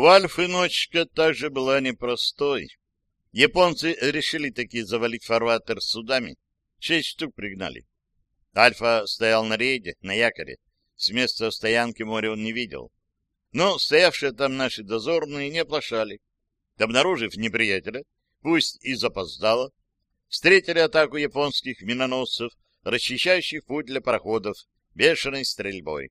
У Альфы ночка также была непростой. Японцы решили таки завалить фарватер судами. Шесть штук пригнали. Альфа стоял на рейде, на якоре. С места стоянки моря он не видел. Но стоявшие там наши дозорные не оплошали. Обнаружив неприятеля, пусть и запоздало, встретили атаку японских миноносцев, расчищающих путь для пароходов, бешеной стрельбой.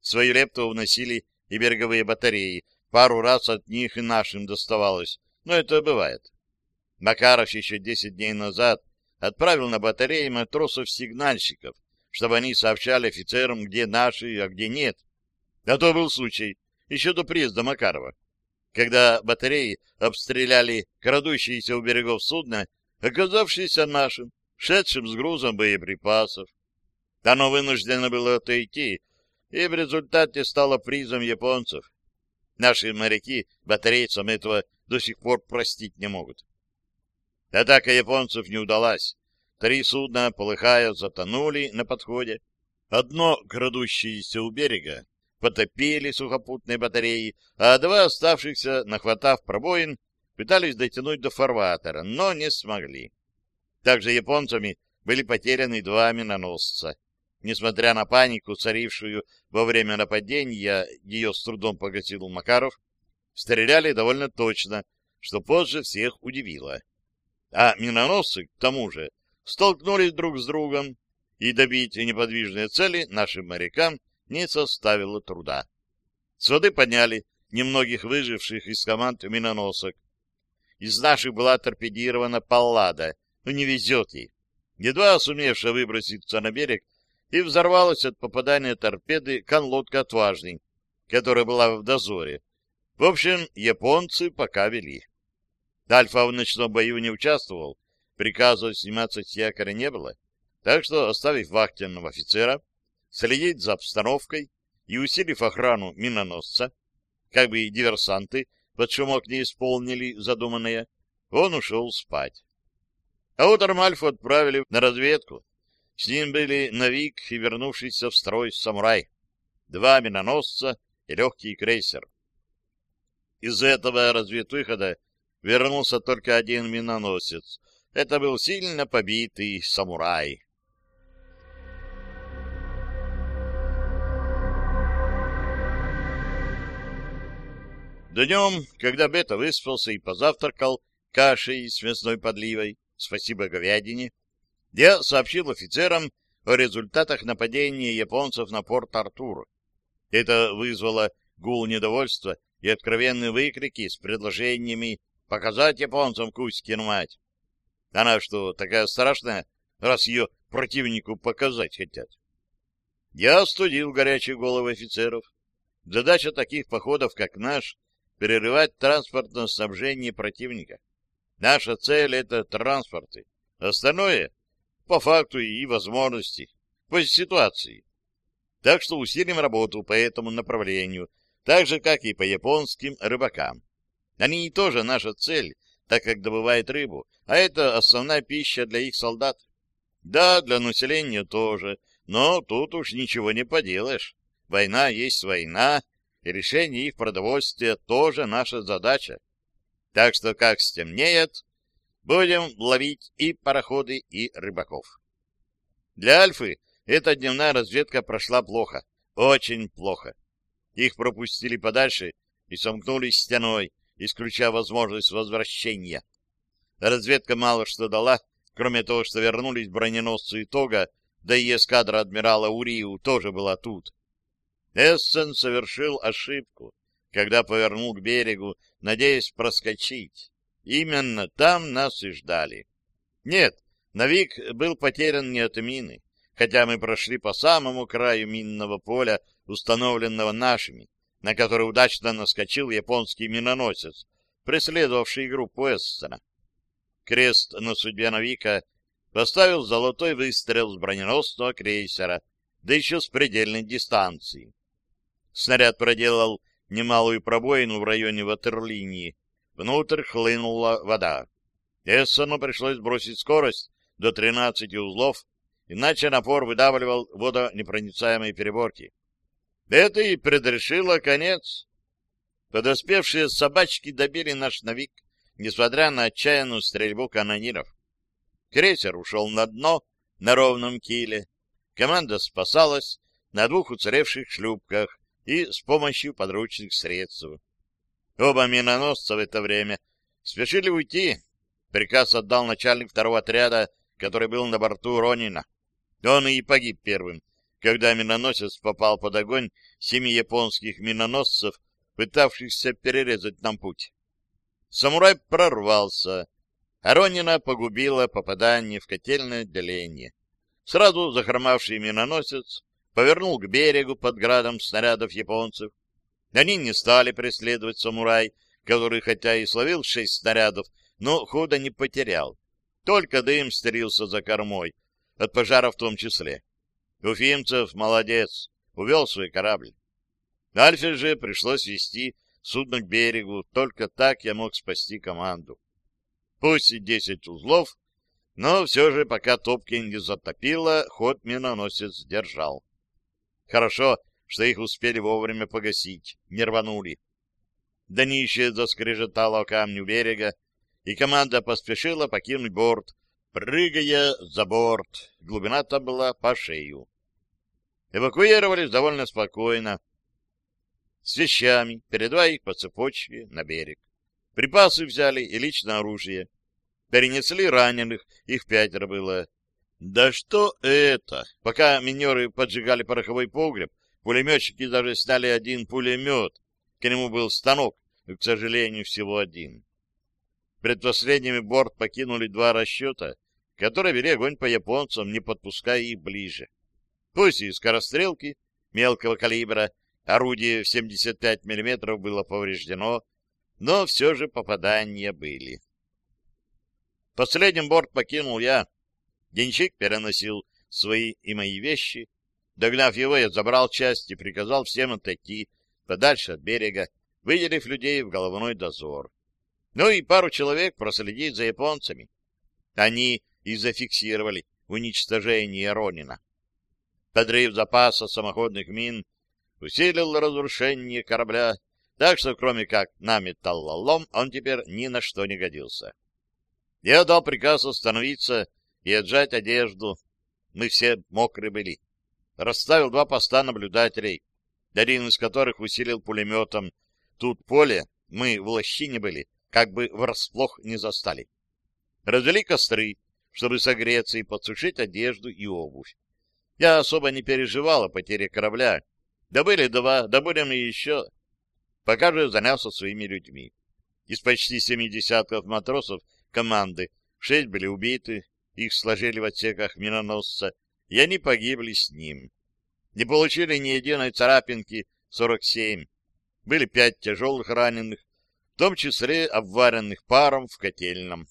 Свою лепту вносили и береговые батареи, пару раз от них и нашим доставалось, но это бывает. Макаров еще десять дней назад отправил на батареи матросов-сигнальщиков, чтобы они сообщали офицерам, где наши, а где нет. А то был случай, еще до приезда Макарова, когда батареи обстреляли крадущиеся у берегов судна, оказавшиеся нашим, шедшим с грузом боеприпасов. Оно вынуждено было отойти, и в результате стало призом японцев. Наши моряки батарейцам этого до сих пор простить не могут. Атака японцев не удалась. Три судна, полыхая, затонули на подходе. Одно, крадущееся у берега, потопили сухопутные батареи, а два оставшихся, нахватав пробоин, пытались дотянуть до фарватера, но не смогли. Также японцами были потеряны два миноносца. Несмотря на панику, царившую во время нападения, ее с трудом погасил Макаров, стреляли довольно точно, что позже всех удивило. А миноносцы, к тому же, столкнулись друг с другом, и добить неподвижные цели нашим морякам не составило труда. С воды подняли немногих выживших из команд миноносок. Из наших была торпедирована Паллада, но не везет ей. Едва сумевшая выброситься на берег, и взорвалась от попадания торпеды конлодка «Отважный», которая была в дозоре. В общем, японцы пока вели. Альфа в ночном бою не участвовал, приказа сниматься с якоря не было, так что, оставив вахтенного офицера, следить за обстановкой и усилив охрану миноносца, как бы и диверсанты под шумок не исполнили задуманное, он ушел спать. А утром Альфу отправили на разведку. С ним были Навик и вернувшийся в строй самурай, два миноносца и легкий крейсер. Из этого разведвыхода вернулся только один миноносец. Это был сильно побитый самурай. Днем, когда Бета выспался и позавтракал кашей с мясной подливой, спасибо говядине, я сообщил офицерам о результатах нападения японцев на порт Артур. Это вызвало гул недовольства и откровенные выкрики с предложениями показать японцам Кузькину мать. Она что, такая страшная, раз ее противнику показать хотят? Я остудил горячие головы офицеров. Задача таких походов, как наш, перерывать транспортное снабжение противника. Наша цель — это транспорты. Остальное — по факту и возможности, по ситуации. Так что усилим работу по этому направлению, так же, как и по японским рыбакам. Они тоже наша цель, так как добывают рыбу, а это основная пища для их солдат. Да, для населения тоже, но тут уж ничего не поделаешь. Война есть война, и решение их продовольствия тоже наша задача. Так что, как стемнеет, будем ловить и пароходы, и рыбаков. Для Альфы эта дневная разведка прошла плохо, очень плохо. Их пропустили подальше и сомкнулись стеной, исключая возможность возвращения. Разведка мало что дала, кроме того, что вернулись броненосцы Итога, да и эскадра адмирала Уриу тоже была тут. Эссен совершил ошибку, когда повернул к берегу, надеясь проскочить. Именно там нас и ждали. Нет, Навик был потерян не от мины, хотя мы прошли по самому краю минного поля, установленного нашими, на который удачно наскочил японский миноносец, преследовавший группу Эссена. Крест на судьбе Навика поставил золотой выстрел с броненосного крейсера, да еще с предельной дистанции. Снаряд проделал немалую пробоину в районе ватерлинии. Внутрь хлынула вода. Эссену пришлось бросить скорость до 13 узлов, иначе напор выдавливал водонепроницаемые переборки. Это и предрешило конец. Подоспевшие собачки добили наш навик, несмотря на отчаянную стрельбу канониров. Крейсер ушел на дно на ровном киле. Команда спасалась на двух уцелевших шлюпках и с помощью подручных средств. Оба миноносца в это время спешили уйти. Приказ отдал начальник второго отряда, который был на борту Ронина. Он и погиб первым, когда миноносец попал под огонь семи японских миноносцев, пытавшихся перерезать нам путь. Самурай прорвался, а Ронина погубило попадание в котельное отделение. Сразу захромавший миноносец повернул к берегу под градом снарядов японцев. Они не стали преследовать самурай, который хотя и словил шесть снарядов, но хода не потерял. Только дым стерился за кормой, от пожара в том числе. Уфимцев молодец, увел свой корабль. Альфе же пришлось вести судно к берегу, только так я мог спасти команду. Пусть и десять узлов, но все же, пока Топкин не затопило, ход миноносец держал. Хорошо, что их успели вовремя погасить, не рванули. Днище заскрежетало камню берега, и команда поспешила покинуть борт, прыгая за борт. Глубина там была по шею. Эвакуировались довольно спокойно. С вещами, передавая их по цепочке на берег. Припасы взяли и личное оружие. Перенесли раненых, их пятеро было. Да что это? Пока минеры поджигали пороховой погреб, пулеметчики даже сняли один пулемет. К нему был станок, но, к сожалению, всего один. Предпоследними борт покинули два расчета, которые вели огонь по японцам, не подпуская их ближе. Пусть и скорострелки мелкого калибра, орудие в 75 мм было повреждено, но все же попадания были. Последним борт покинул я. Денчик переносил свои и мои вещи. Догнав его, я забрал часть и приказал всем отойти подальше от берега, выделив людей в головной дозор. Ну и пару человек проследить за японцами. Они и зафиксировали уничтожение Ронина. Подрыв запаса самоходных мин усилил разрушение корабля так что, кроме как на металлолом, он теперь ни на что не годился. Я дал приказ остановиться и отжать одежду. Мы все мокрые были. Расставил два поста наблюдателей, один из которых усилил пулеметом. Тут поле, мы в лощине были, как бы врасплох не застали. Развели костры, чтобы согреться и подсушить одежду и обувь. Я особо не переживал о потере корабля. Добыли два, добудем и еще пока же занялся своими людьми. Из почти семи десятков матросов команды шесть были убиты, их сложили в отсеках миноносца, и они погибли с ним. Не получили ни единой царапинки 47. Были пять тяжелых раненых, в том числе обваренных паром в котельном,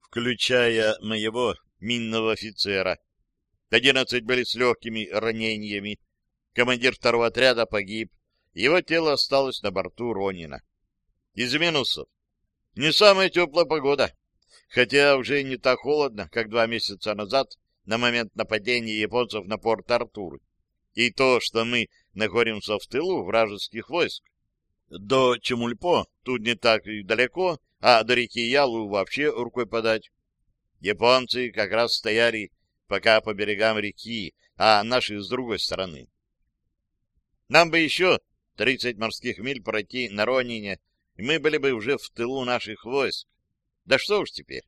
включая моего минного офицера. Одиннадцать были с легкими ранениями. Командир второго отряда погиб, его тело осталось на борту Ронина. Из минусов. Не самая теплая погода, хотя уже не так холодно, как два месяца назад, на момент нападения японцев на порт Артур. И то, что мы находимся в тылу вражеских войск. До Чемульпо тут не так и далеко, а до реки Ялу вообще рукой подать. Японцы как раз стояли пока по берегам реки, а наши с другой стороны. Нам бы еще Тридцать морских миль пройти на Ронине, и мы были бы уже в тылу наших войск. Да что уж теперь.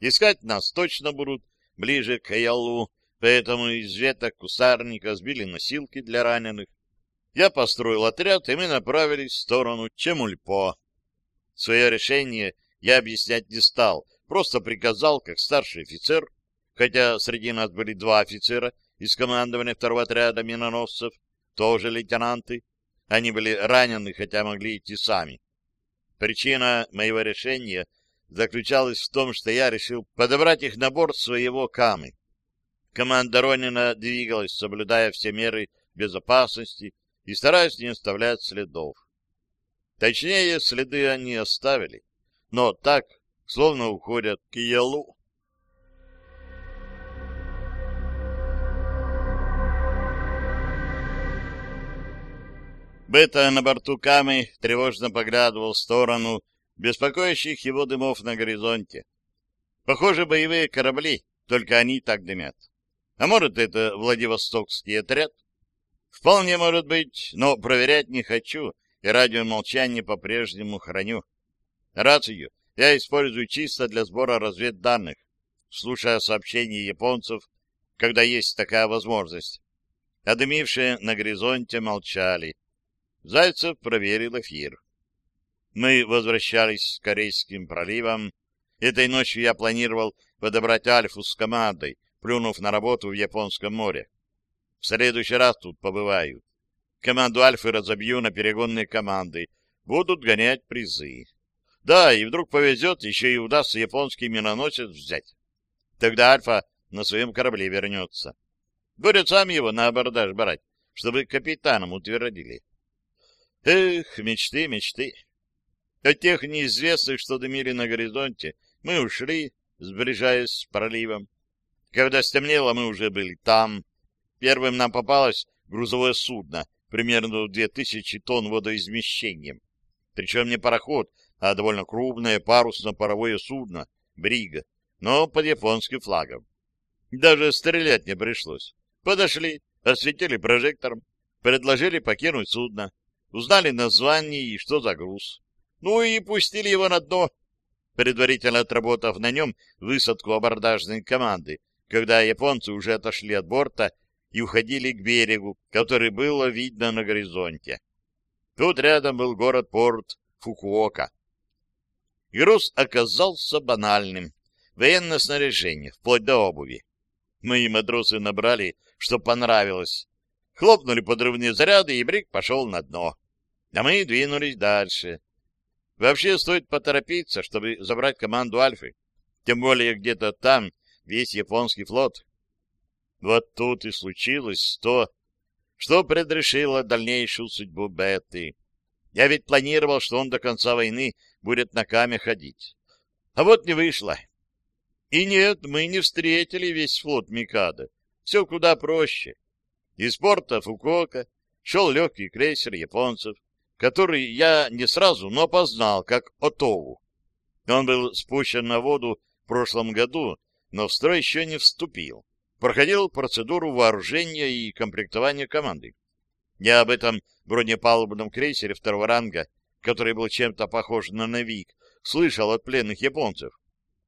Искать нас точно будут ближе к Ялу, поэтому из веток кустарника сбили носилки для раненых. Я построил отряд, и мы направились в сторону Чемульпо. Свое решение я объяснять не стал, просто приказал, как старший офицер, хотя среди нас были два офицера из командования второго отряда миноносцев, тоже лейтенанты, они были ранены, хотя могли идти сами. Причина моего решения заключалась в том, что я решил подобрать их на борт своего Камы. Команда Ронина двигалась, соблюдая все меры безопасности и стараясь не оставлять следов. Точнее, следы они оставили, но так, словно уходят к Ялу. Бета на борту Камы тревожно поглядывал в сторону беспокоящих его дымов на горизонте. Похоже, боевые корабли, только они так дымят. А может, это Владивостокский отряд? Вполне может быть, но проверять не хочу, и радиомолчание по-прежнему храню. Рацию я использую чисто для сбора разведданных, слушая сообщения японцев, когда есть такая возможность. А дымившие на горизонте молчали. Зайцев проверил эфир. Мы возвращались с Корейским проливом. Этой ночью я планировал подобрать Альфу с командой, плюнув на работу в Японском море. В следующий раз тут побываю. Команду Альфы разобью на перегонные команды. Будут гонять призы. Да, и вдруг повезет, еще и удастся японский миноносец взять. Тогда Альфа на своем корабле вернется. Будет сам его на абордаж брать, чтобы капитаном утвердили. Эх, мечты, мечты. От тех неизвестных, что дымили на горизонте, мы ушли, сближаясь с проливом. Когда стемнело, мы уже были там. Первым нам попалось грузовое судно, примерно 2000 тонн водоизмещением. Причем не пароход, а довольно крупное парусно-паровое судно, брига, но под японским флагом. Даже стрелять не пришлось. Подошли, осветили прожектором, предложили покинуть судно, узнали название и что за груз. Ну и пустили его на дно, предварительно отработав на нем высадку абордажной команды, когда японцы уже отошли от борта и уходили к берегу, который было видно на горизонте. Тут рядом был город-порт Фукуока. Груз оказался банальным. Военное снаряжение, вплоть до обуви. Мои матросы набрали, что понравилось. Хлопнули подрывные заряды, и брик пошел на дно. А мы двинулись дальше. Вообще стоит поторопиться, чтобы забрать команду Альфы. Тем более где-то там весь японский флот. Вот тут и случилось то, что предрешило дальнейшую судьбу Бетты. Я ведь планировал, что он до конца войны будет на Каме ходить. А вот не вышло. И нет, мы не встретили весь флот Микада. Все куда проще. Из порта Фукуока шел легкий крейсер японцев, который я не сразу, но познал как Отову. Он был спущен на воду в прошлом году, но в строй еще не вступил. Проходил процедуру вооружения и комплектования команды. Я об этом бронепалубном крейсере второго ранга, который был чем-то похож на Навик, слышал от пленных японцев.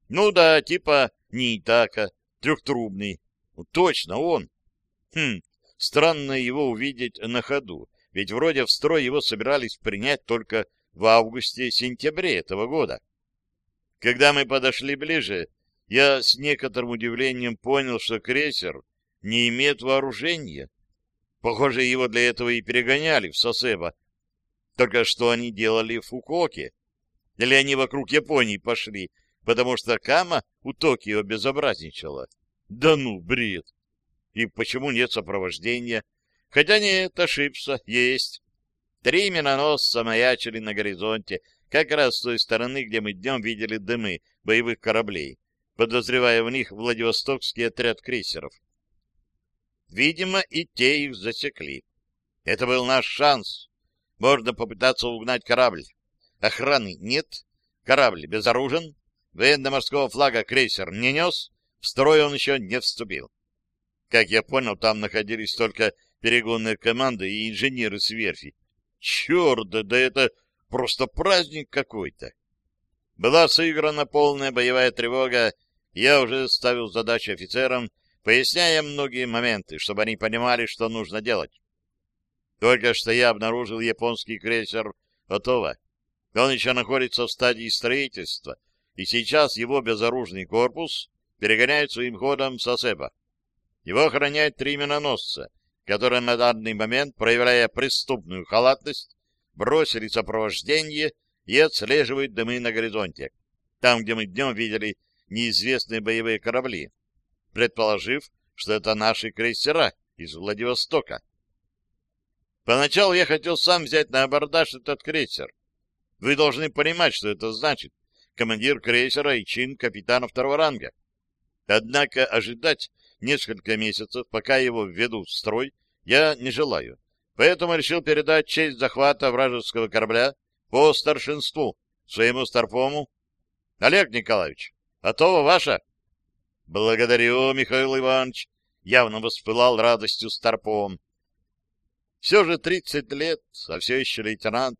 Ну да, типа Нитака, трехтрубный. Ну, точно он. Хм, странно его увидеть на ходу, ведь вроде в строй его собирались принять только в августе-сентябре этого года. Когда мы подошли ближе, я с некоторым удивлением понял, что крейсер не имеет вооружения. Похоже, его для этого и перегоняли в Сосеба. Только что они делали в Фукоке? Или они вокруг Японии пошли, потому что Кама у Токио безобразничала? Да ну, бред! И почему нет сопровождения? Хотя нет, ошибся, есть. Три миноносца маячили на горизонте, как раз с той стороны, где мы днем видели дымы боевых кораблей, подозревая в них Владивостокский отряд крейсеров. Видимо, и те их засекли. Это был наш шанс. Можно попытаться угнать корабль. Охраны нет, корабль безоружен, военно-морского флага крейсер не нес, в строй он еще не вступил. Как я понял, там находились только перегонные команды и инженеры с верфи. Черт, да это просто праздник какой-то. Была сыграна полная боевая тревога, я уже ставил задачу офицерам, поясняя многие моменты, чтобы они понимали, что нужно делать. Только что я обнаружил японский крейсер «Отова». Он еще находится в стадии строительства, и сейчас его безоружный корпус перегоняет своим ходом Сосеба. Его охраняют три миноносца, которые на данный момент, проявляя преступную халатность, бросили сопровождение и отслеживают дымы на горизонте, там, где мы днем видели неизвестные боевые корабли, предположив, что это наши крейсера из Владивостока. Поначалу я хотел сам взять на абордаж этот крейсер. Вы должны понимать, что это значит. Командир крейсера и чин капитана второго ранга. Однако ожидать несколько месяцев, пока его введут в строй, я не желаю. поэтому решил передать честь захвата вражеского корабля по старшинству своему старпому. Олег Николаевич, готова ваша? Благодарю, Михаил Иванович, явно воспылал радостью старпом. Все же тридцать лет, а все еще лейтенант.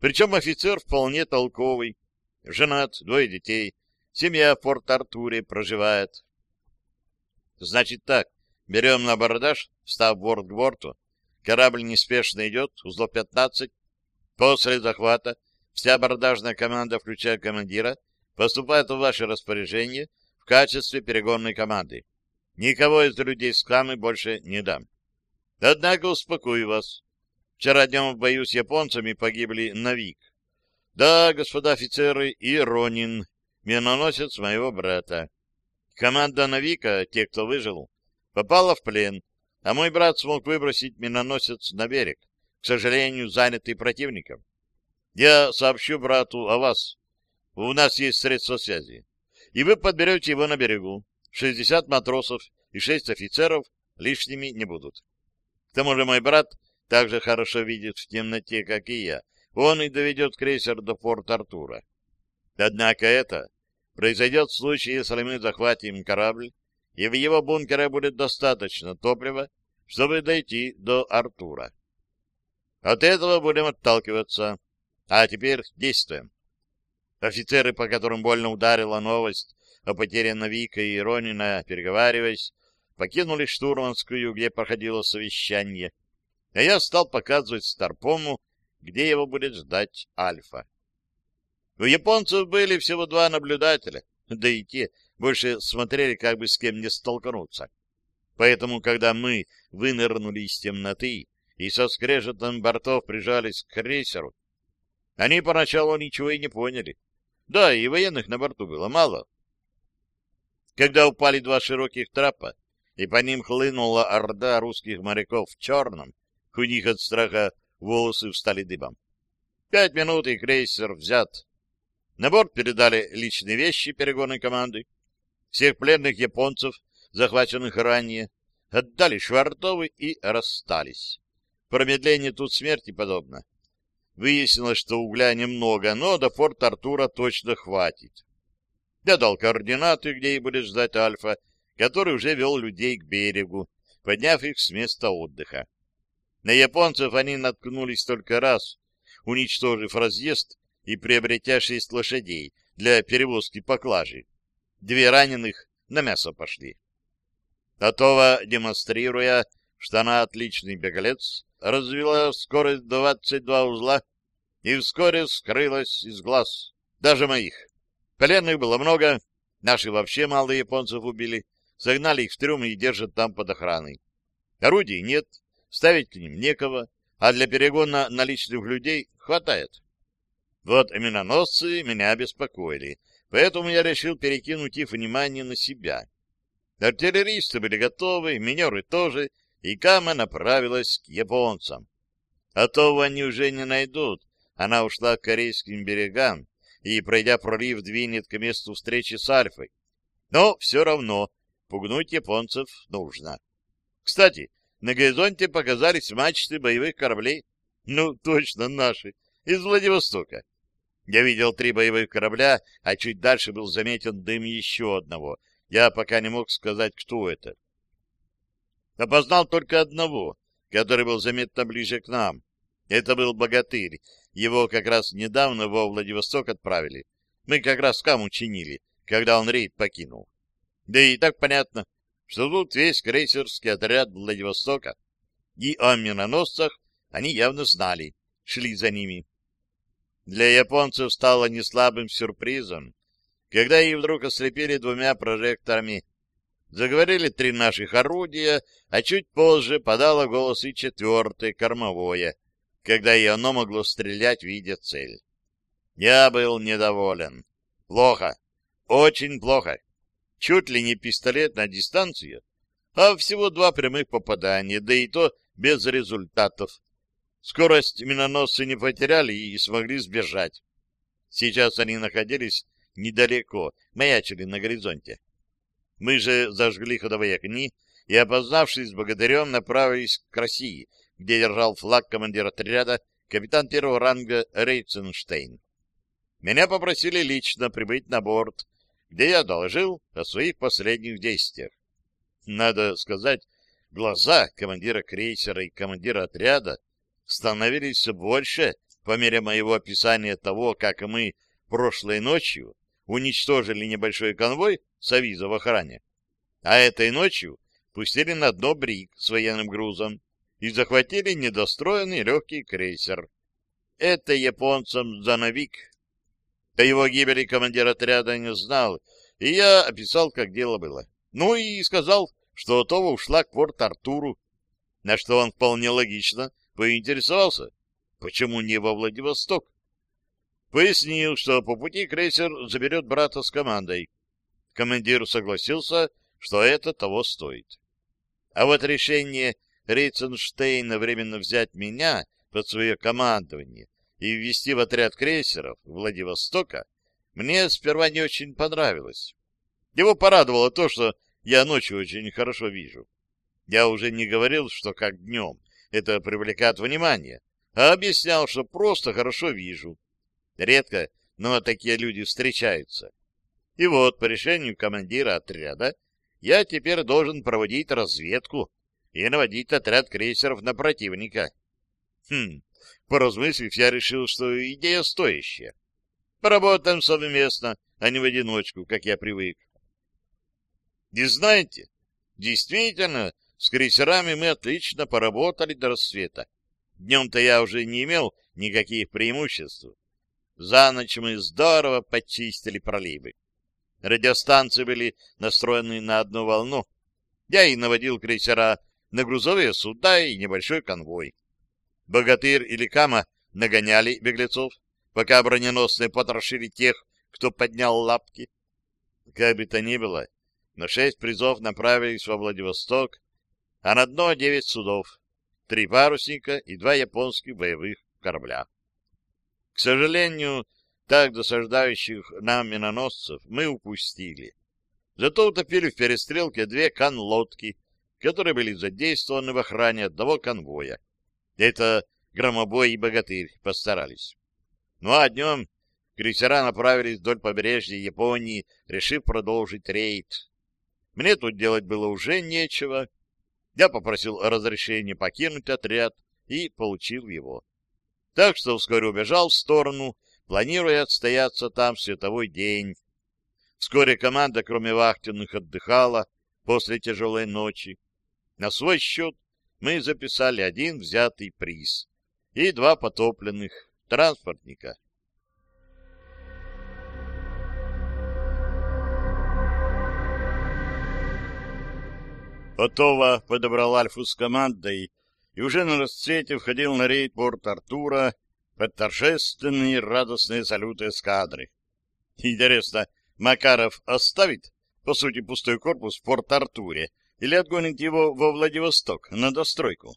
Причем офицер вполне толковый. Женат, двое детей. Семья в Порт-Артуре проживает. Значит так, берем на абордаж, встав борт к борту. Корабль неспешно идет, узлов 15. После захвата вся абордажная команда, включая командира, поступает в ваше распоряжение в качестве перегонной команды. Никого из людей с камы больше не дам. Однако успокою вас. Вчера днем в бою с японцами погибли Навик. Да, господа офицеры, и Ронин, миноносец моего брата. Команда Навика, те, кто выжил, попала в плен, а мой брат смог выбросить миноносец на берег, к сожалению, занятый противником. Я сообщу брату о вас. У нас есть средства связи. И вы подберете его на берегу. Шестьдесят матросов и шесть офицеров лишними не будут. К тому же мой брат так же хорошо видит в темноте, как и я. Он и доведет крейсер до порт Артура. Однако это произойдет в случае, если мы захватим корабль, и в его бункере будет достаточно топлива, чтобы дойти до Артура. От этого будем отталкиваться. А теперь действуем. Офицеры, по которым больно ударила новость о потере Навика и Ронина, переговариваясь, покинули штурманскую, где проходило совещание, а я стал показывать Старпому, где его будет ждать Альфа. У японцев были всего два наблюдателя, да и те больше смотрели, как бы с кем не столкнуться. Поэтому, когда мы вынырнули из темноты и со скрежетом бортов прижались к крейсеру, они поначалу ничего и не поняли. Да, и военных на борту было мало. Когда упали два широких трапа, и по ним хлынула орда русских моряков в черном, у них от страха волосы встали дыбом. Пять минут, и крейсер взят. На борт передали личные вещи перегонной команды. Всех пленных японцев, захваченных ранее, отдали Швартовы и расстались. Промедление тут смерти подобно. Выяснилось, что угля немного, но до форта Артура точно хватит. Я дал координаты, где и будет ждать Альфа, который уже вел людей к берегу, подняв их с места отдыха. На японцев они наткнулись только раз, уничтожив разъезд и приобретя шесть лошадей для перевозки поклажи. Две раненых на мясо пошли. Атова, демонстрируя, что она отличный беглец, развела скорость 22 узла и вскоре скрылась из глаз, даже моих. Пленных было много, наши вообще мало японцев убили, загнали их в трюм и держат там под охраной. Орудий нет, ставить к ним некого, а для перегона наличных людей хватает. Вот миноносцы меня беспокоили, поэтому я решил перекинуть их внимание на себя. Артиллеристы были готовы, минеры тоже, и Кама направилась к японцам. А то они уже не найдут. Она ушла к корейским берегам и, пройдя пролив, двинет к месту встречи с Альфой. Но все равно пугнуть японцев нужно. Кстати, на горизонте показались мачты боевых кораблей. Ну, точно наши, из Владивостока. Я видел три боевых корабля, а чуть дальше был заметен дым еще одного. Я пока не мог сказать, кто это. Опознал только одного, который был заметно ближе к нам. Это был богатырь. Его как раз недавно во Владивосток отправили. Мы как раз каму чинили, когда он рейд покинул. Да и так понятно, что тут весь крейсерский отряд Владивостока. И о миноносцах они явно знали, шли за ними. Для японцев стало неслабым сюрпризом, когда их вдруг ослепили двумя прожекторами Заговорили три наших орудия, а чуть позже подало голос и четвертое, кормовое, когда и оно могло стрелять, видя цель. Я был недоволен. Плохо. Очень плохо. Чуть ли не пистолет на дистанцию, а всего два прямых попадания, да и то без результатов. Скорость миноносцы не потеряли и смогли сбежать. Сейчас они находились недалеко, маячили на горизонте. Мы же зажгли ходовые огни и, опознавшись с богатырем, направились к России, где держал флаг командир отряда капитан первого ранга Рейценштейн. Меня попросили лично прибыть на борт, где я доложил о своих последних действиях. Надо сказать, глаза командира крейсера и командира отряда становились все больше по мере моего описания того, как мы прошлой ночью уничтожили небольшой конвой с авиза в охране, а этой ночью пустили на дно брик с военным грузом и захватили недостроенный легкий крейсер. Это японцам зановик. О его гибели командир отряда не знал, и я описал, как дело было. Ну и сказал, что Отова ушла к Порт-Артуру, на что он вполне логично поинтересовался, почему не во Владивосток. Пояснил, что по пути крейсер заберет брата с командой. Командир согласился, что это того стоит. А вот решение Рейценштейна временно взять меня под свое командование и ввести в отряд крейсеров Владивостока мне сперва не очень понравилось. Его порадовало то, что я ночью очень хорошо вижу. Я уже не говорил, что как днем это привлекает внимание, а объяснял, что просто хорошо вижу. Редко, но такие люди встречаются. И вот, по решению командира отряда, я теперь должен проводить разведку и наводить отряд крейсеров на противника. Хм, поразмыслив, я решил, что идея стоящая. Поработаем совместно, а не в одиночку, как я привык. И знаете, действительно, с крейсерами мы отлично поработали до рассвета. Днем-то я уже не имел никаких преимуществ. За ночь мы здорово почистили проливы. Радиостанции были настроены на одну волну. Я и наводил крейсера на грузовые суда и небольшой конвой. Богатырь или Кама нагоняли беглецов, пока броненосные потрошили тех, кто поднял лапки. Как бы то ни было, но шесть призов направились во Владивосток, а на дно девять судов, три парусника и два японских боевых корабля. К сожалению, так досаждающих нам миноносцев мы упустили. Зато утопили в перестрелке две кан-лодки, которые были задействованы в охране одного конвоя. Это Громобой и Богатырь постарались. Ну а днем крейсера направились вдоль побережья Японии, решив продолжить рейд. Мне тут делать было уже нечего. Я попросил разрешения покинуть отряд и получил его. Так что вскоре убежал в сторону, планируя отстояться там световой день. Вскоре команда, кроме вахтенных, отдыхала после тяжелой ночи. На свой счет мы записали один взятый приз и два потопленных транспортника. Отова подобрал Альфу с командой и уже на расцвете входил на рейд порт Артура под торжественные радостные салюты эскадры. Интересно, Макаров оставит, по сути, пустой корпус в порт Артуре или отгонит его во Владивосток на достройку?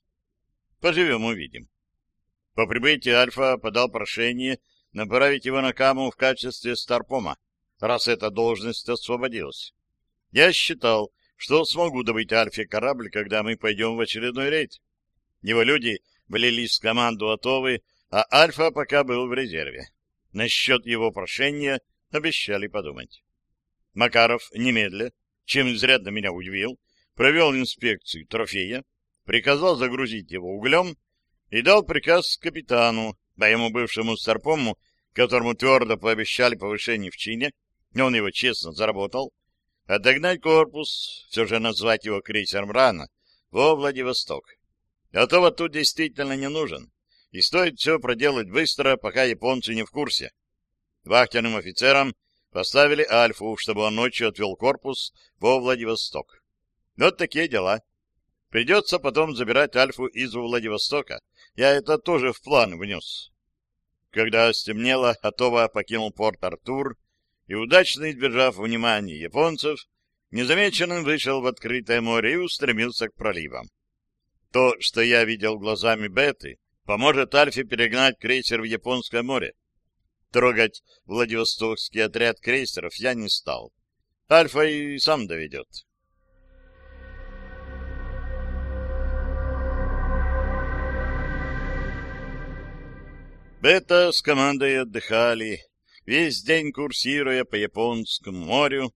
Поживем, увидим. По прибытии Альфа подал прошение направить его на Каму в качестве старпома, раз эта должность освободилась. Я считал, что смогу добыть Альфе корабль, когда мы пойдем в очередной рейд. Его люди влились в команду Атовы, а Альфа пока был в резерве. Насчет его прошения обещали подумать. Макаров немедля, чем изрядно меня удивил, провел инспекцию трофея, приказал загрузить его углем и дал приказ капитану, моему бывшему старпому, которому твердо пообещали повышение в чине, и он его честно заработал, отогнать корпус, все же назвать его крейсером рано, во Владивосток. А то вот тут действительно не нужен, и стоит все проделать быстро, пока японцы не в курсе. Вахтенным офицерам поставили Альфу, чтобы он ночью отвел корпус во Владивосток. Вот такие дела. Придется потом забирать Альфу из Владивостока. Я это тоже в план внес. Когда стемнело, Атова покинул порт Артур и, удачно избежав внимания японцев, незамеченным вышел в открытое море и устремился к проливам. То, что я видел глазами Беты, поможет Альфе перегнать крейсер в Японское море. Трогать Владивостокский отряд крейсеров я не стал. Альфа и сам доведет. Бета с командой отдыхали, весь день курсируя по Японскому морю,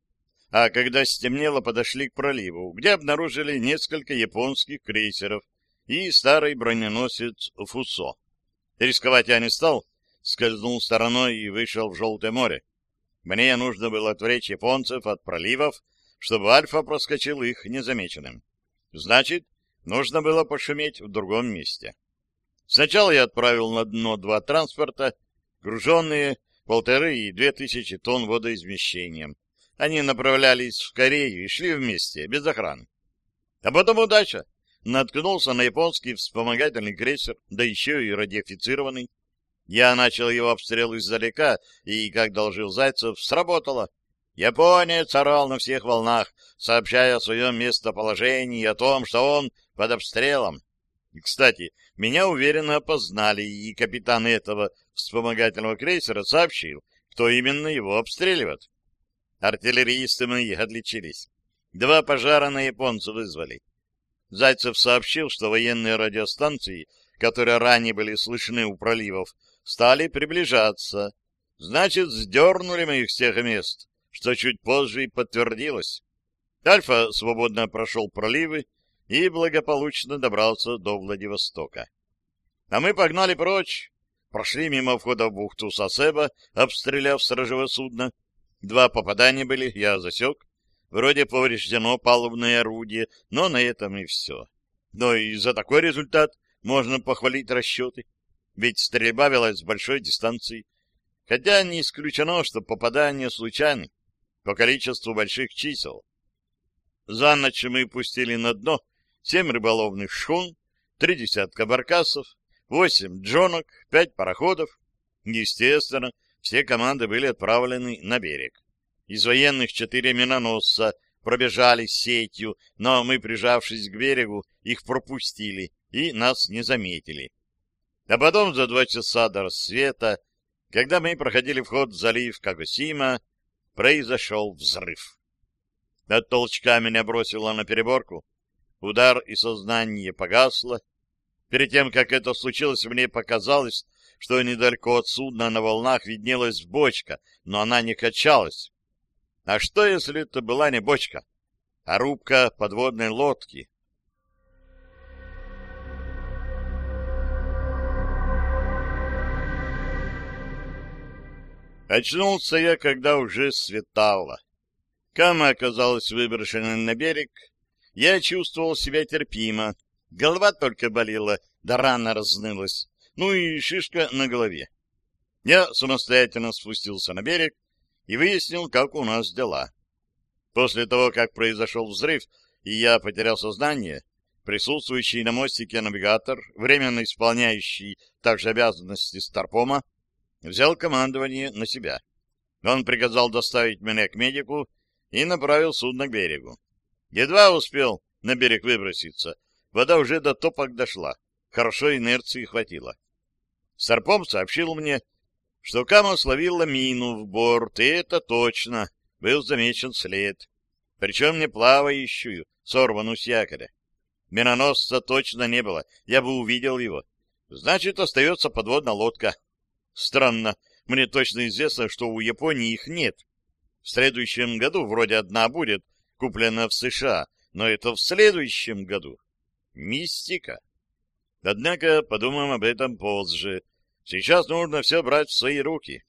а когда стемнело, подошли к проливу, где обнаружили несколько японских крейсеров и старый броненосец Фусо. Рисковать я не стал, скользнул стороной и вышел в Желтое море. Мне нужно было отвлечь японцев от проливов, чтобы Альфа проскочил их незамеченным. Значит, нужно было пошуметь в другом месте. Сначала я отправил на дно два транспорта, груженные полторы и две тысячи тонн водоизмещением. Они направлялись в Корею и шли вместе, без охраны. А потом удача. Наткнулся на японский вспомогательный крейсер, да еще и радиофицированный. Я начал его обстрел издалека, и, как должил Зайцев, сработало. Японец орал на всех волнах, сообщая о своем местоположении и о том, что он под обстрелом. Кстати, меня уверенно опознали, и капитан этого вспомогательного крейсера сообщил, кто именно его обстреливает. Артиллеристы мои отличились. Два пожара на японцев вызвали. Зайцев сообщил, что военные радиостанции, которые ранее были слышны у проливов, стали приближаться. Значит, сдернули мы их с тех мест, что чуть позже и подтвердилось. Альфа свободно прошел проливы и благополучно добрался до Владивостока. А мы погнали прочь, прошли мимо входа в бухту Сосеба, обстреляв сторожевое судно. Два попадания были, я засек. Вроде повреждено палубное орудие, но на этом и все. Но и за такой результат можно похвалить расчеты ведь стрельба велась с большой дистанции. Хотя не исключено, что попадания случайны по количеству больших чисел. За ночь мы пустили на дно семь рыболовных шхун, три десятка баркасов, восемь джонок, пять пароходов. Естественно, все команды были отправлены на берег. Из военных четыре миноносца пробежали сетью, но мы, прижавшись к берегу, их пропустили и нас не заметили. А потом за два часа до рассвета, когда мы проходили вход в залив Кагосима, произошел взрыв. От толчка меня бросило на переборку. Удар и сознание погасло. Перед тем, как это случилось, мне показалось, что недалеко от судна на волнах виднелась бочка, но она не качалась. А что, если это была не бочка, а рубка подводной лодки? Очнулся я, когда уже светало. Кама оказалась выброшена на берег. Я чувствовал себя терпимо. Голова только болела, да рана разнылась. Ну и шишка на голове. Я самостоятельно спустился на берег и выяснил, как у нас дела. После того, как произошел взрыв, и я потерял сознание, присутствующий на мостике навигатор, временно исполняющий также обязанности Старпома, взял командование на себя. Он приказал доставить меня к медику и направил судно к берегу. Едва успел на берег выброситься, вода уже до топок дошла. Хорошо инерции хватило. Старпом сообщил мне, что Кама словила мину в борт, и это точно, был замечен след. Причем не плавающую, сорванную с якоря. Миноносца точно не было, я бы увидел его. Значит, остается подводная лодка. Странно, мне точно известно, что у Японии их нет. В следующем году вроде одна будет, куплена в США, но это в следующем году. Мистика. Однако подумаем об этом позже. Сейчас нужно все брать в свои руки.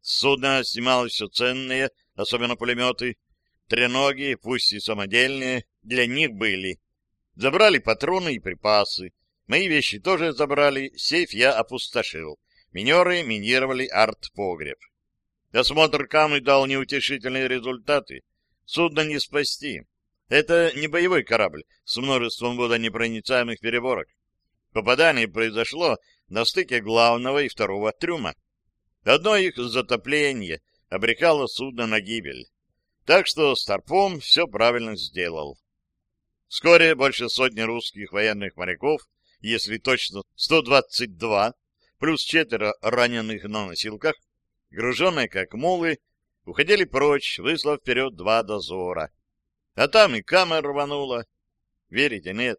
С судна снималось все ценное, особенно пулеметы. Треноги, пусть и самодельные, для них были. Забрали патроны и припасы. Мои вещи тоже забрали, сейф я опустошил. Минеры минировали арт-погреб. Осмотр Камы дал неутешительные результаты. Судно не спасти. Это не боевой корабль с множеством водонепроницаемых переборок. Попадание произошло на стыке главного и второго трюма. Одно их затопление обрекало судно на гибель. Так что Старпом все правильно сделал. Вскоре больше сотни русских военных моряков, если точно 122, плюс четверо раненых на носилках, груженные как мулы, уходили прочь, выслав вперед два дозора. А там и камера рванула. Верите, нет?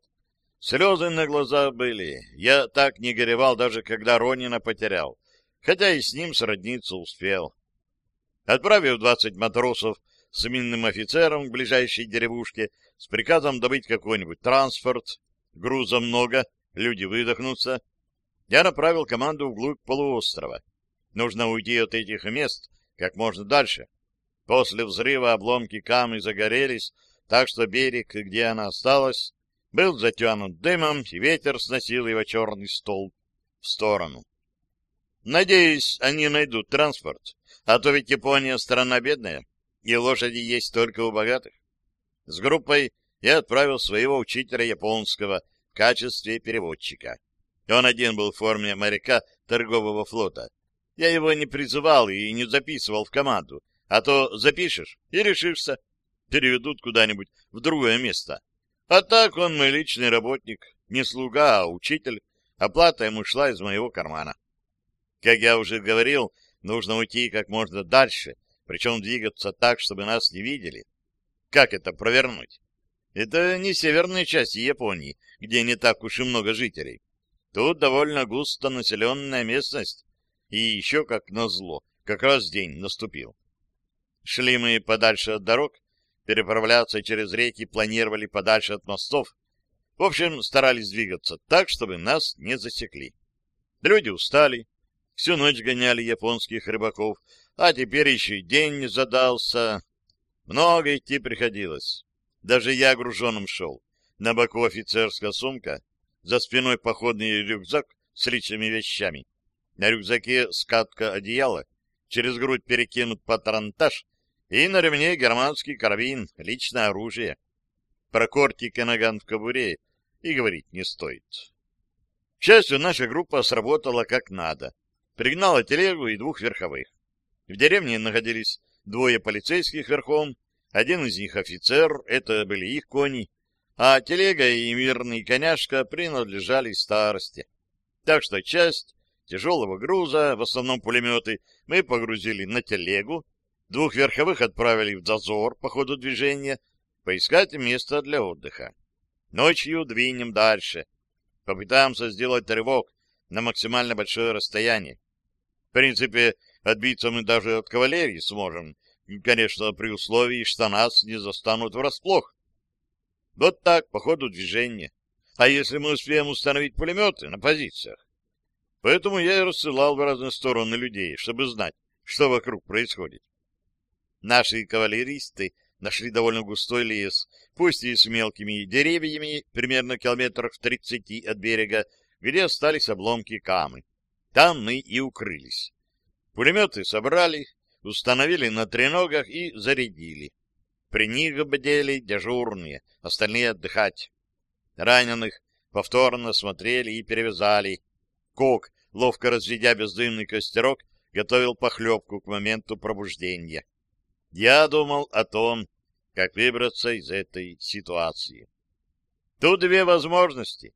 Слезы на глаза были. Я так не горевал, даже когда Ронина потерял. хотя и с ним сродниться успел. Отправив двадцать матросов с минным офицером к ближайшей деревушке с приказом добыть какой-нибудь транспорт, груза много, люди выдохнутся, я направил команду вглубь полуострова. Нужно уйти от этих мест как можно дальше. После взрыва обломки камы загорелись, так что берег, где она осталась, был затянут дымом, и ветер сносил его черный столб в сторону. Надеюсь, они найдут транспорт, а то ведь Япония страна бедная, и лошади есть только у богатых. С группой я отправил своего учителя японского в качестве переводчика. Он один был в форме моряка торгового флота. Я его не призывал и не записывал в команду, а то запишешь и решишься, переведут куда-нибудь в другое место. А так он мой личный работник, не слуга, а учитель. Оплата ему шла из моего кармана. Как я уже говорил, нужно уйти как можно дальше, причем двигаться так, чтобы нас не видели. Как это провернуть? Это не северная часть Японии, где не так уж и много жителей. Тут довольно густо населенная местность, и еще, как назло, как раз день наступил. Шли мы подальше от дорог, переправляться через реки планировали подальше от мостов. В общем, старались двигаться так, чтобы нас не засекли. Люди устали, всю ночь гоняли японских рыбаков, а теперь еще и день не задался. Много идти приходилось. Даже я груженым шел. На боку офицерская сумка, за спиной походный рюкзак с личными вещами. На рюкзаке скатка одеяла, через грудь перекинут патронтаж и на ремне германский карабин, личное оружие. Про кортик и наган в кобуре и говорить не стоит. К счастью, наша группа сработала как надо. Пригнала телегу и двух верховых. В деревне находились двое полицейских верхом, один из них офицер, это были их кони, а телега и мирный коняшка принадлежали старости. Так что часть тяжелого груза, в основном пулеметы, мы погрузили на телегу, двух верховых отправили в дозор по ходу движения, поискать место для отдыха. Ночью двинем дальше. Попытаемся сделать рывок на максимально большое расстояние. В принципе, Отбиться мы даже от кавалерии сможем, конечно, при условии, что нас не застанут врасплох. Вот так, по ходу движения. А если мы успеем установить пулеметы на позициях? Поэтому я и рассылал в разные стороны людей, чтобы знать, что вокруг происходит. Наши кавалеристы нашли довольно густой лес, пусть и с мелкими деревьями, примерно километрах в тридцати от берега, где остались обломки камы. Там мы и укрылись. Пулеметы собрали, установили на треногах и зарядили. При них бдели дежурные, остальные отдыхать. Раненых повторно смотрели и перевязали. Кок, ловко разведя бездымный костерок, готовил похлебку к моменту пробуждения. Я думал о том, как выбраться из этой ситуации. Тут две возможности.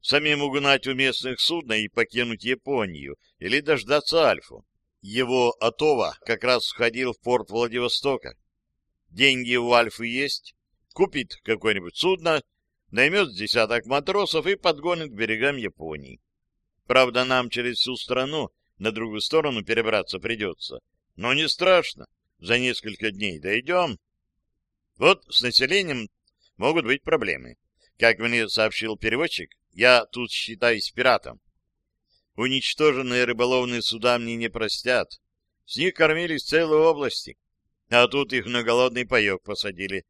Самим угнать у местных судна и покинуть Японию, или дождаться Альфу. Его Атова как раз входил в порт Владивостока. Деньги у Альфы есть, купит какое-нибудь судно, наймет десяток матросов и подгонит к берегам Японии. Правда, нам через всю страну на другую сторону перебраться придется. Но не страшно, за несколько дней дойдем. Вот с населением могут быть проблемы. Как мне сообщил переводчик, я тут считаюсь пиратом. Уничтоженные рыболовные суда мне не простят. С них кормились целые области, а тут их на голодный паек посадили.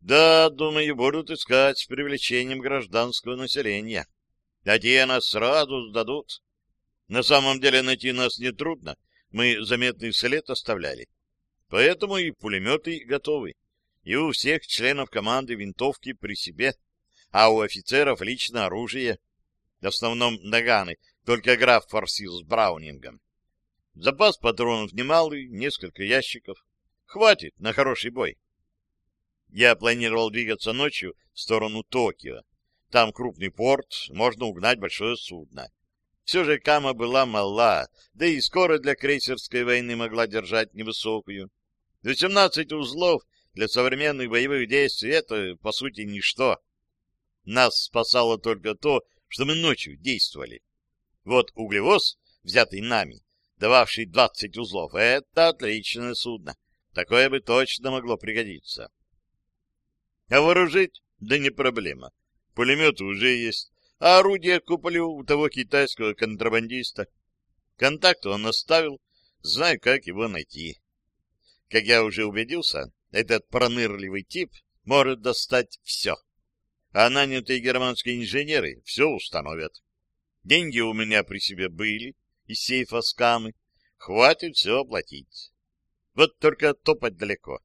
Да, думаю, будут искать с привлечением гражданского населения. А те нас сразу сдадут. На самом деле найти нас нетрудно, мы заметный след оставляли. Поэтому и пулеметы готовы, и у всех членов команды винтовки при себе, а у офицеров лично оружие, в основном наганы, только граф форсил с Браунингом. Запас патронов немалый, несколько ящиков. Хватит на хороший бой. Я планировал двигаться ночью в сторону Токио. Там крупный порт, можно угнать большое судно. Все же Кама была мала, да и скорость для крейсерской войны могла держать невысокую. 18 узлов для современных боевых действий — это, по сути, ничто. Нас спасало только то, что мы ночью действовали. Вот углевоз взятый нами, дававший 20 узлов. Это отличное судно. Такое бы точно могло пригодиться. А вооружить? Да не проблема. Пулеметы уже есть, а орудие куплю у того китайского контрабандиста. Контакт он оставил, знаю, как его найти. Как я уже убедился, этот пронырливый тип может достать все. А нанятые германские инженеры все установят. Деньги у меня при себе были, из сейфа скамы. Хватит все оплатить. Вот только топать далеко.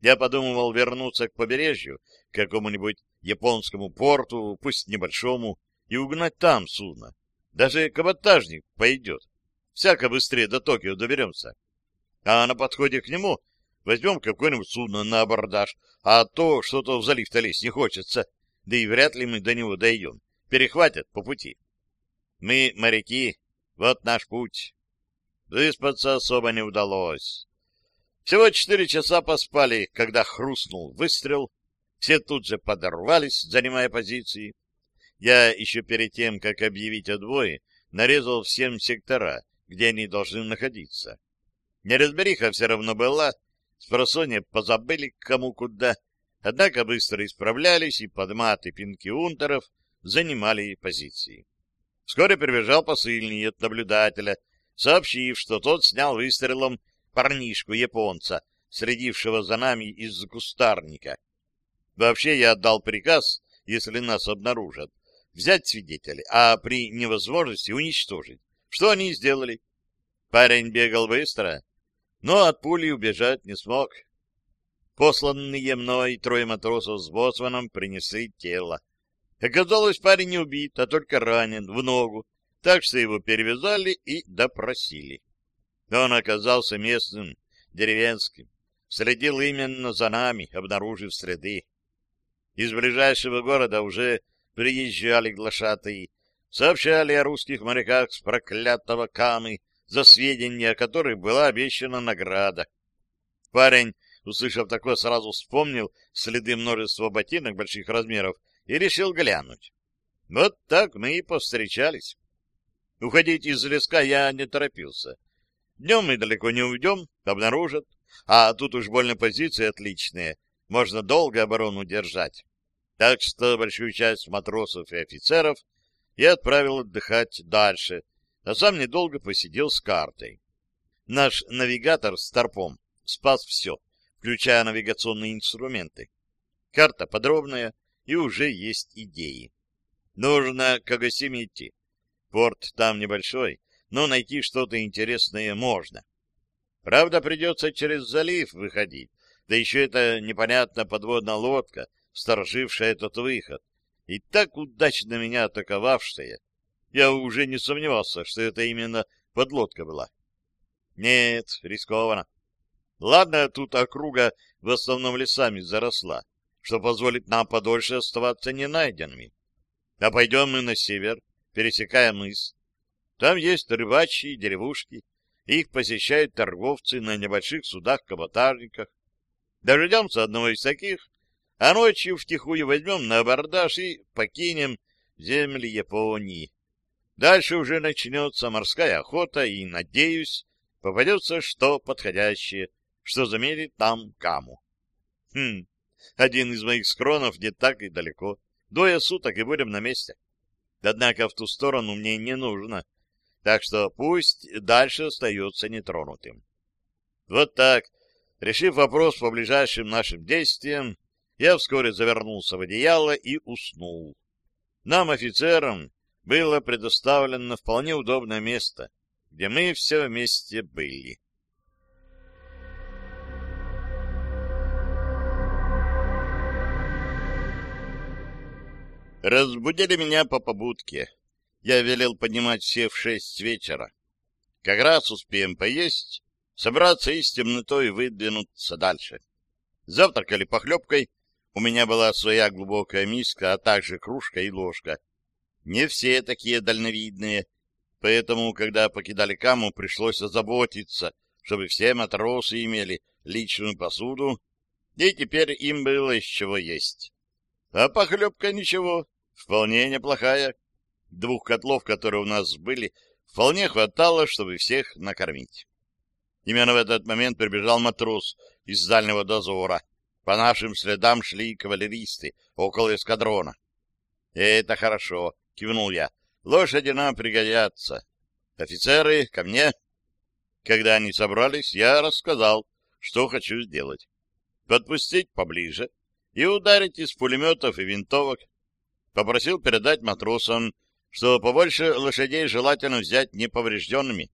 Я подумывал вернуться к побережью, к какому-нибудь японскому порту, пусть небольшому, и угнать там судно. Даже каботажник пойдет. Всяко быстрее до Токио доберемся. А на подходе к нему возьмем какое-нибудь судно на абордаж, а то что-то в залив-то лезть не хочется, да и вряд ли мы до него дойдем. Перехватят по пути. Мы моряки, вот наш путь. Выспаться особо не удалось. Всего четыре часа поспали, когда хрустнул выстрел. Все тут же подорвались, занимая позиции. Я еще перед тем, как объявить отбой, нарезал всем сектора, где они должны находиться. Неразбериха все равно была, спросонья позабыли кому куда, однако быстро исправлялись, и подматы пинки унтеров занимали позиции. Вскоре прибежал посыльный от наблюдателя, сообщив, что тот снял выстрелом парнишку-японца, следившего за нами из кустарника. Вообще я отдал приказ, если нас обнаружат, взять свидетелей, а при невозможности уничтожить. Что они сделали? Парень бегал быстро, но от пули убежать не смог. Посланные мной трое матросов с боцманом принесли тело. Оказалось, парень не убит, а только ранен в ногу, так что его перевязали и допросили. Он оказался местным, деревенским, следил именно за нами, обнаружив следы. Из ближайшего города уже приезжали глашатые, сообщали о русских моряках с проклятого Камы, за сведения о которых была обещана награда. Парень, услышав такое, сразу вспомнил следы множества ботинок больших размеров и решил глянуть. Вот так мы и повстречались. Уходить из леска я не торопился. Днем мы далеко не уйдем, обнаружат. А тут уж больно позиции отличные. Можно долго оборону держать. Так что большую часть матросов и офицеров я отправил отдыхать дальше, а сам недолго посидел с картой. Наш навигатор с торпом спас все, включая навигационные инструменты. Карта подробная, и уже есть идеи. Нужно к Агасиме идти. Порт там небольшой, но найти что-то интересное можно. Правда, придется через залив выходить, да еще это непонятная подводная лодка, сторожившая этот выход, и так удачно меня атаковавшая. Я уже не сомневался, что это именно подлодка была. Нет, рискованно. Ладно, тут округа в основном лесами заросла, что позволит нам подольше оставаться ненайденными. А пойдем мы на север, пересекая мыс, там есть рыбачьи деревушки, их посещают торговцы на небольших судах-каботажниках. Дождемся одного из таких, а ночью втихую возьмем на абордаж и покинем земли Японии. Дальше уже начнется морская охота, и, надеюсь, попадется что подходящее, что замерит нам каму. Хм, один из моих скронов не так и далеко. Двое суток и будем на месте. Однако в ту сторону мне не нужно — так что пусть дальше остается нетронутым. Вот так, решив вопрос по ближайшим нашим действиям, я вскоре завернулся в одеяло и уснул. Нам, офицерам, было предоставлено вполне удобное место, где мы все вместе были. Разбудили меня по побудке я велел поднимать все в шесть вечера. Как раз успеем поесть, собраться и с темнотой выдвинуться дальше. Завтракали похлебкой, у меня была своя глубокая миска, а также кружка и ложка. Не все такие дальновидные, поэтому, когда покидали Каму, пришлось озаботиться, чтобы все матросы имели личную посуду, и теперь им было из чего есть. А похлебка ничего, вполне неплохая. Двух котлов, которые у нас были, вполне хватало, чтобы всех накормить. Именно в этот момент прибежал матрос из дальнего дозора. По нашим следам шли кавалеристы около эскадрона. «Это хорошо», — кивнул я. «Лошади нам пригодятся. Офицеры, ко мне». Когда они собрались, я рассказал, что хочу сделать. Подпустить поближе и ударить из пулеметов и винтовок. Попросил передать матросам, что побольше лошадей желательно взять неповрежденными.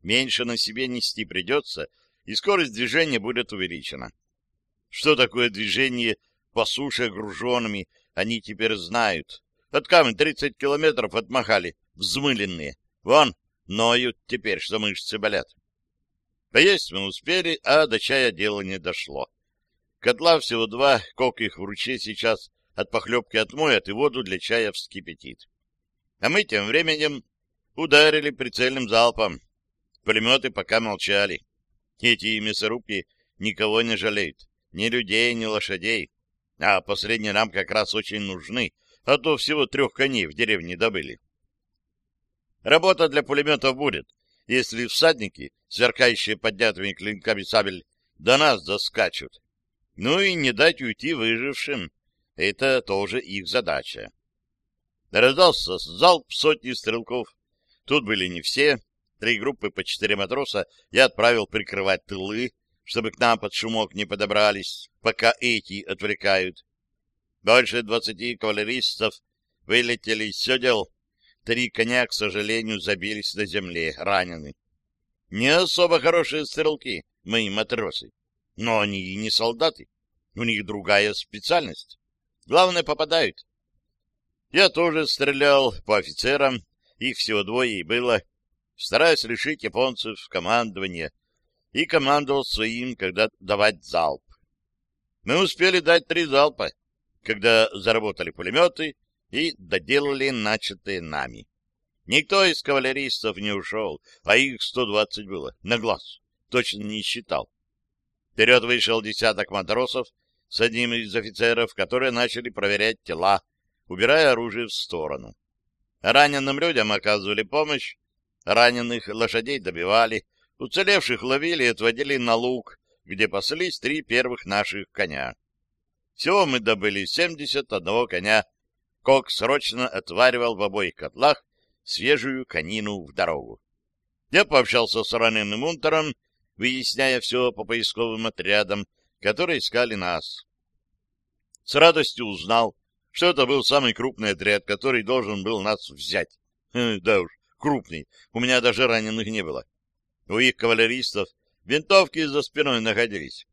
Меньше на себе нести придется, и скорость движения будет увеличена. Что такое движение по суше груженными, они теперь знают. От камня 30 километров отмахали, взмыленные. Вон, ноют теперь, что мышцы болят. Поесть мы успели, а до чая дело не дошло. Котла всего два, кок их в ручье сейчас от похлебки отмоет и воду для чая вскипятит. А мы тем временем ударили прицельным залпом. Пулеметы пока молчали. Эти мясорубки никого не жалеют. Ни людей, ни лошадей. А последние нам как раз очень нужны, а то всего трех коней в деревне добыли. Работа для пулеметов будет, если всадники, сверкающие поднятыми клинками сабель, до нас заскачут. Ну и не дать уйти выжившим. Это тоже их задача. Раздался залп сотни стрелков. Тут были не все. Три группы по четыре матроса я отправил прикрывать тылы, чтобы к нам под шумок не подобрались, пока эти отвлекают. Больше двадцати кавалеристов вылетели из седел. Три коня, к сожалению, забились на земле, ранены. Не особо хорошие стрелки, мои матросы. Но они и не солдаты. У них другая специальность. Главное, попадают. Я тоже стрелял по офицерам, их всего двое и было, стараясь лишить японцев командования, и командовал своим, когда давать залп. Мы успели дать три залпа, когда заработали пулеметы и доделали начатые нами. Никто из кавалеристов не ушел, а их 120 было, на глаз, точно не считал. Вперед вышел десяток матросов с одним из офицеров, которые начали проверять тела, убирая оружие в сторону. Раненым людям оказывали помощь, раненых лошадей добивали, уцелевших ловили и отводили на луг, где паслись три первых наших коня. Всего мы добыли 71 коня. Кок срочно отваривал в обоих котлах свежую конину в дорогу. Я пообщался с раненым унтером, выясняя все по поисковым отрядам, которые искали нас. С радостью узнал, что это был самый крупный отряд, который должен был нас взять. Да уж, крупный. У меня даже раненых не было. У их кавалеристов винтовки за спиной находились.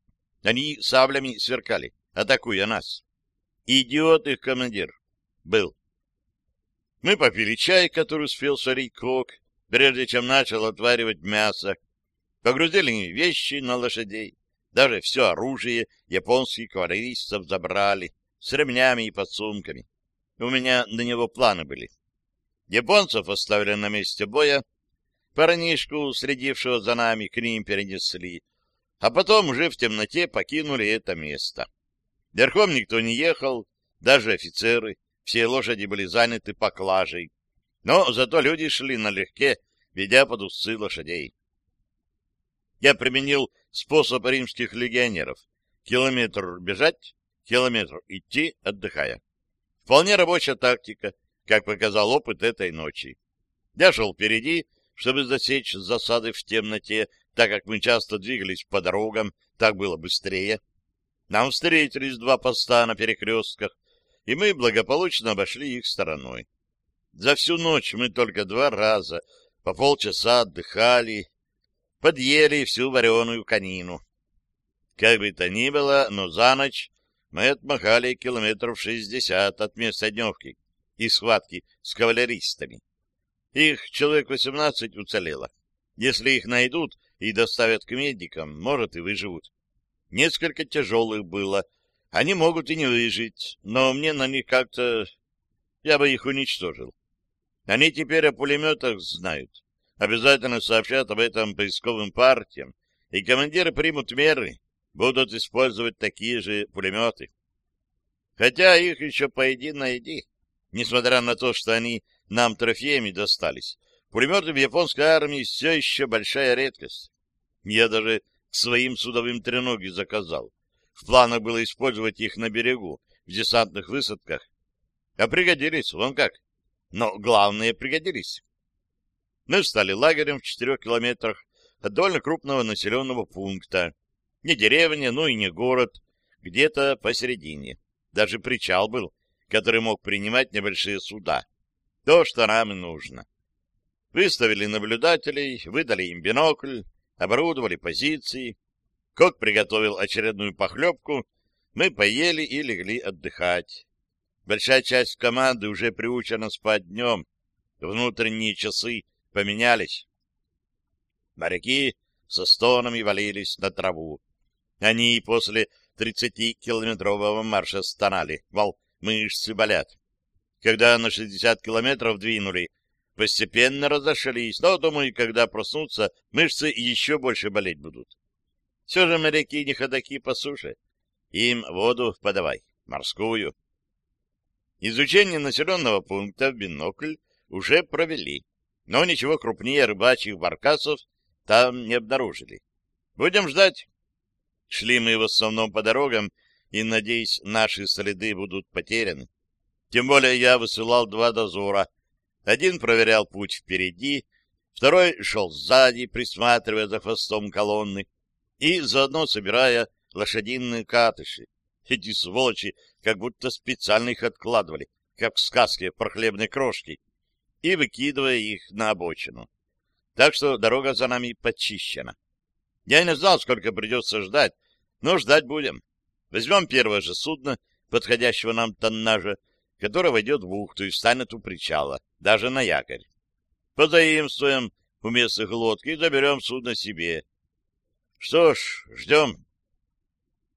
Они саблями сверкали, атакуя нас. Идиот их командир. Был. Мы попили чай, который успел сварить кок, прежде чем начал отваривать мясо, Погрузили вещи на лошадей. Даже все оружие японских кавалеристов забрали с ремнями и подсумками. У меня на него планы были. Японцев оставили на месте боя, парнишку, следившего за нами, к ним перенесли, а потом уже в темноте покинули это место. Верхом никто не ехал, даже офицеры, все лошади были заняты поклажей, но зато люди шли налегке, ведя под усы лошадей. Я применил способ римских легионеров. Километр бежать, километр идти, отдыхая. Вполне рабочая тактика, как показал опыт этой ночи. Я шел впереди, чтобы засечь засады в темноте, так как мы часто двигались по дорогам, так было быстрее. Нам встретились два поста на перекрестках, и мы благополучно обошли их стороной. За всю ночь мы только два раза по полчаса отдыхали подъели всю вареную конину. Как бы то ни было, но за ночь мы отмахали километров шестьдесят от места дневки и схватки с кавалеристами. Их человек восемнадцать уцелело. Если их найдут и доставят к медикам, может, и выживут. Несколько тяжелых было. Они могут и не выжить, но мне на них как-то... Я бы их уничтожил. Они теперь о пулеметах знают обязательно сообщат об этом поисковым партиям, и командиры примут меры, будут использовать такие же пулеметы. Хотя их еще поеди найди, несмотря на то, что они нам трофеями достались. Пулеметы в японской армии все еще большая редкость. Я даже к своим судовым треноги заказал. В планах было использовать их на берегу, в десантных высадках. А пригодились, вон как. Но главное, пригодились. Мы встали лагерем в четырех километрах от довольно крупного населенного пункта. Не деревня, ну и не город, где-то посередине. Даже причал был, который мог принимать небольшие суда. То, что нам нужно. Выставили наблюдателей, выдали им бинокль, оборудовали позиции. Кот приготовил очередную похлебку, мы поели и легли отдыхать. Большая часть команды уже приучена спать днем. Внутренние часы поменялись. Моряки со стонами валились на траву. Они после тридцатикилометрового марша стонали, мол, мышцы болят. Когда на шестьдесят километров двинули, постепенно разошлись, но, думаю, когда проснутся, мышцы еще больше болеть будут. Все же моряки не ходаки по суше. Им воду подавай, морскую. Изучение населенного пункта в бинокль уже провели, но ничего крупнее рыбачьих баркасов там не обнаружили. Будем ждать. Шли мы в основном по дорогам, и, надеюсь, наши следы будут потеряны. Тем более я высылал два дозора. Один проверял путь впереди, второй шел сзади, присматривая за хвостом колонны и заодно собирая лошадиные катыши. Эти сволочи как будто специально их откладывали, как в сказке про хлебные крошки, и выкидывая их на обочину. Так что дорога за нами почищена. Я не знал, сколько придется ждать, но ждать будем. Возьмем первое же судно, подходящего нам тоннажа, которое войдет в бухту и встанет у причала, даже на якорь. Позаимствуем у местных лодки и заберем судно себе. Что ж, ждем.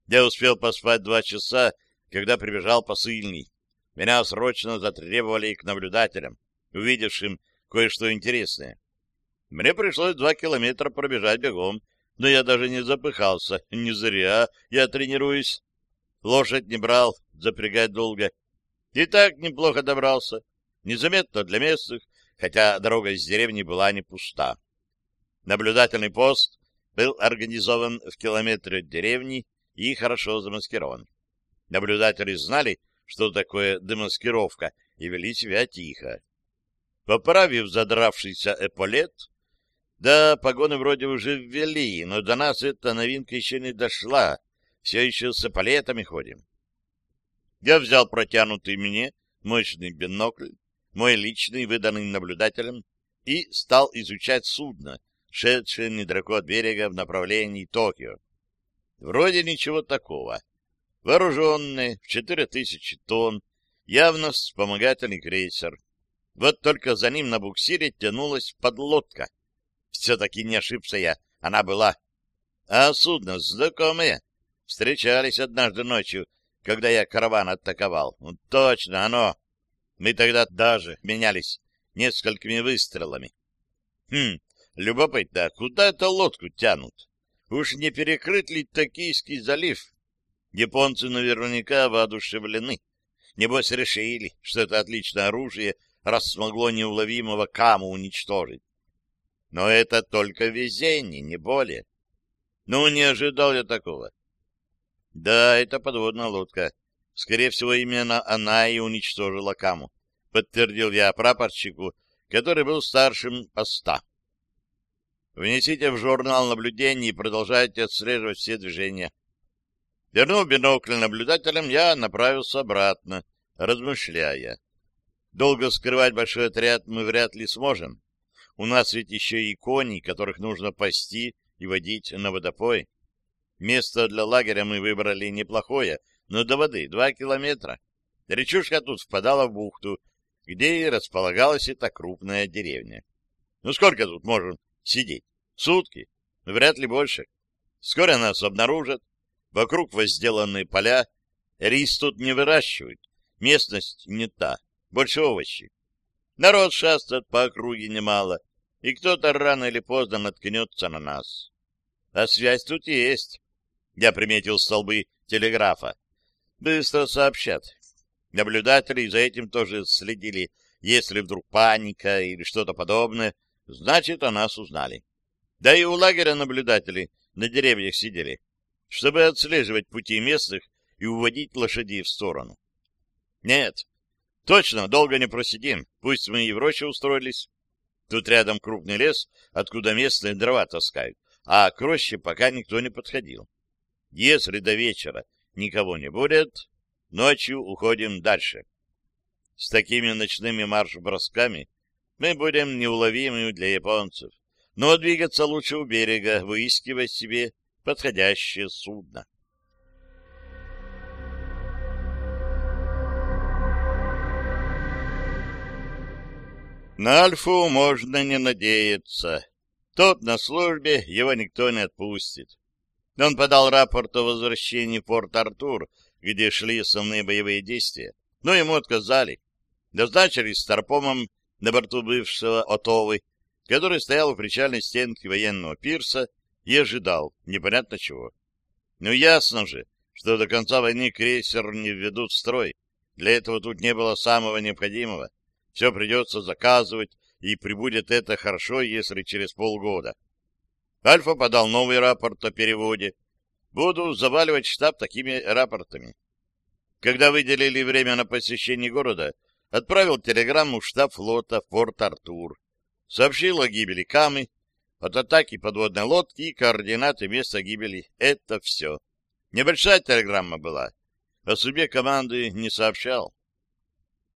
Я успел поспать два часа, когда прибежал посыльный. Меня срочно затребовали к наблюдателям, увидевшим кое-что интересное. Мне пришлось два километра пробежать бегом, но я даже не запыхался. Не зря я тренируюсь. Лошадь не брал, запрягать долго. И так неплохо добрался. Незаметно для местных, хотя дорога из деревни была не пуста. Наблюдательный пост был организован в километре от деревни и хорошо замаскирован. Наблюдатели знали, что такое демаскировка, и вели себя тихо. Поправив задравшийся эполет, да, погоны вроде уже ввели, но до нас эта новинка еще не дошла. Все еще с эполетами ходим. Я взял протянутый мне мощный бинокль, мой личный, выданный наблюдателем, и стал изучать судно, шедшее недалеко от берега в направлении Токио. Вроде ничего такого. Вооруженный, в четыре тысячи тонн, явно вспомогательный крейсер. Вот только за ним на буксире тянулась подлодка. Все-таки не ошибся я, она была. А судно знакомое. Встречались однажды ночью, когда я караван атаковал. Ну, точно, оно. Мы тогда даже менялись несколькими выстрелами. Хм, любопытно, куда эту лодку тянут? Уж не перекрыт ли Токийский залив? Японцы наверняка воодушевлены. Небось решили, что это отличное оружие, раз смогло неуловимого каму уничтожить. Но это только везение, не более. Ну, не ожидал я такого. Да, это подводная лодка. Скорее всего, именно она и уничтожила Каму. Подтвердил я прапорщику, который был старшим поста. Внесите в журнал наблюдений и продолжайте отслеживать все движения. Вернув бинокль наблюдателям, я направился обратно, размышляя. Долго скрывать большой отряд мы вряд ли сможем. У нас ведь еще и кони, которых нужно пасти и водить на водопой. Место для лагеря мы выбрали неплохое, но до воды два километра. Речушка тут впадала в бухту, где и располагалась эта крупная деревня. Ну сколько тут можем сидеть? Сутки? Вряд ли больше. Скоро нас обнаружат. Вокруг возделанные поля. Рис тут не выращивают. Местность не та. Больше овощи. Народ шастает по округе немало, и кто-то рано или поздно наткнется на нас. А связь тут есть. Я приметил столбы телеграфа. Быстро сообщат. Наблюдатели за этим тоже следили. Если вдруг паника или что-то подобное, Значит, о нас узнали. Да и у лагеря наблюдатели на деревьях сидели, чтобы отслеживать пути местных и уводить лошадей в сторону. Нет, точно, долго не просидим, пусть мы и в роще устроились. Тут рядом крупный лес, откуда местные дрова таскают, а к роще пока никто не подходил. Если до вечера никого не будет, ночью уходим дальше. С такими ночными марш-бросками мы будем неуловимы для японцев, но двигаться лучше у берега, выискивая себе подходящее судно. На Альфу можно не надеяться. Тот на службе, его никто не отпустит. Он подал рапорт о возвращении в Порт-Артур, где шли основные боевые действия, но ему отказали. Назначили старпомом на борту бывшего Отовы, который стоял у причальной стенки военного пирса и ожидал непонятно чего. Ну, ясно же, что до конца войны крейсер не введут в строй. Для этого тут не было самого необходимого. Все придется заказывать, и прибудет это хорошо, если через полгода. Альфа подал новый рапорт о переводе. Буду заваливать штаб такими рапортами. Когда выделили время на посещение города, отправил телеграмму в штаб флота в Порт-Артур. Сообщил о гибели Камы, от атаки подводной лодки и координаты места гибели. Это все. Небольшая телеграмма была. О судьбе команды не сообщал.